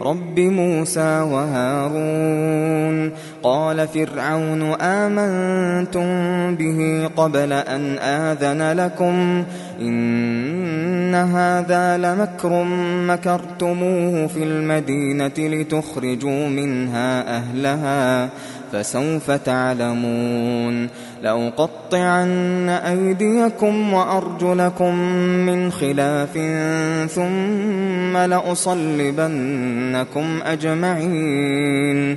رب موسى وهارون. قال فرعون آمنتم به قبل أن آذن لكم إن هذا لمكر مكرتموه في المدينة لتخرجوا منها أهلها فسوف تعلمون لأقطعن أيديكم وأرجلكم من خلاف ثم لأصلبنكم أجمعين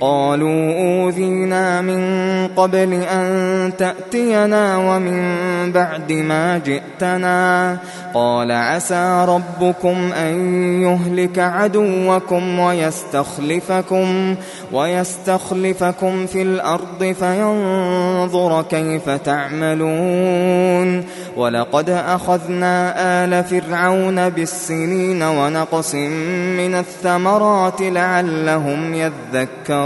قالوا أوذينا من قبل أن تأتينا ومن بعد ما جئتنا. قال عسى ربكم أن يهلك عدوكم ويستخلفكم ويستخلفكم في الأرض فينظر كيف تعملون. ولقد أخذنا آل فرعون بالسنين ونقص من الثمرات لعلهم يذكرون.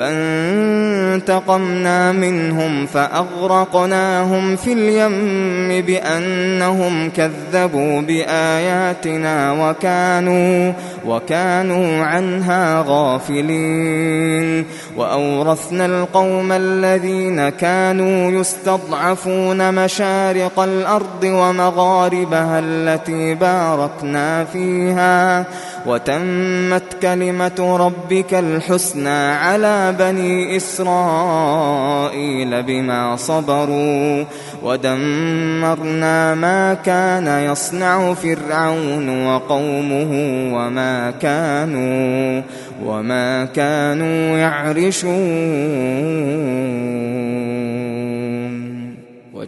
فانتقمنا منهم فأغرقناهم في اليم بأنهم كذبوا بآياتنا وكانوا وكانوا عنها غافلين وأورثنا القوم الذين كانوا يستضعفون مشارق الأرض ومغاربها التي باركنا فيها وتمت كلمة ربك الحسنى على بني إسرائيل بما صبروا ودمرنا ما كان يصنع فرعون وقومه وما كانوا وما كانوا يعرشون